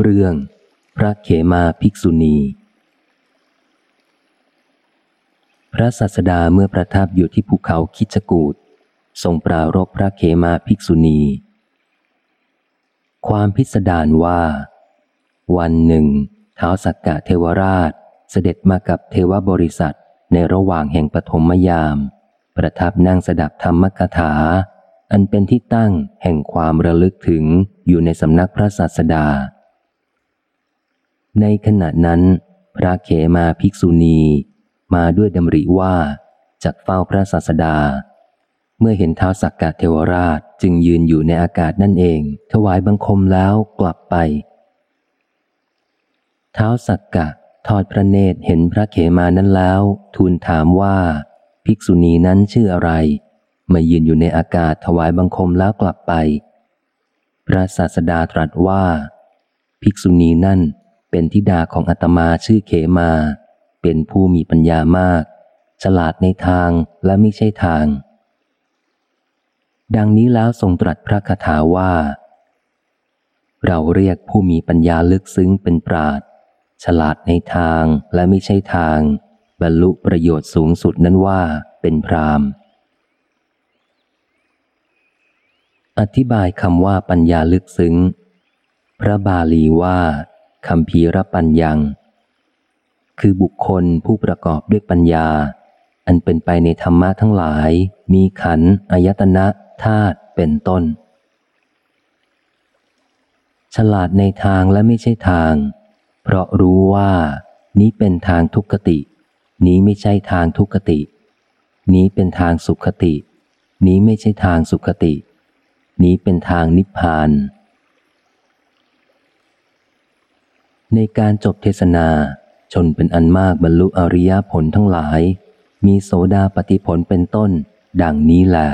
เรื่องพระเขมาภิกษุณี พระสัสดาเมื่อประทับอยู่ที่ภูเขาคิจกูดทรงปรารบพระเขมาภิกษุณี ความพิสดารว่า วันหนึ่งเท้าสักกะเทวราชเสด็จมากับเทวบริษัทในระหว่างแห่งปฐมยาม ประทับนั่งสดับธรรมกถา อันเป็นที่ตั้งแห่งความระลึกถึงอยู่ในสำนักพระศาสดา ในขณะนั้น พระเขมาภิกษุณี มาด้วยดำริว่าจากเฝ้าพระศาสดา เมื่อเห็นเท้าสักกะเทวราชจึงยืนอยู่ในอากาศนั่นเอง ถวายบังคมแล้วกลับไป เท้าสักกะทอดพระเนตรเห็นพระเขมานั้นแล้ว ทูลถามว่า ภิกษุณีนั้นชื่ออะไร มายืนอยู่ในอากาศถวายบังคมแล้วกลับไป พระศาสดาตรัสว่า ภิกษุณีนั่น เป็นธิดาของอาตมาชื่อเขมา เป็นผู้มีปัญญามาก ฉลาดในทางและไม่ใช่ทาง ดังนี้แล้วทรงตรัสพระคาถาว่า เราเรียกผู้มีปัญญาลึกซึ้งเป็นปราดฉลาดในทางและไม่ใช่ทาง บรรลุประโยชน์สูงสุดนั้นว่าเป็นพรามอธิบายคำว่าปัญญาลึกซึ้ง พระบาลีว่า คำพีรปัญญัง คือบุคคลผู้ประกอบด้วยปัญญา อันเป็นไปในธรรมะทั้งหลาย มีขันอายตนะธาตุเป็นต้น ฉลาดในทางและไม่ใช่ทาง เพราะรู้ว่า นี้เป็นทางทุกขติ นี้ไม่ใช่ทางทุกขติ นี้เป็นทางสุขติ นี้ไม่ใช่ทางสุขติ นี้เป็นทางนิพพาน ในการจบเทศนา ชนเป็นอันมากบรรลุอริยผลทั้งหลาย มีโสดาปฏิผลเป็นต้น ดังนี้แหละ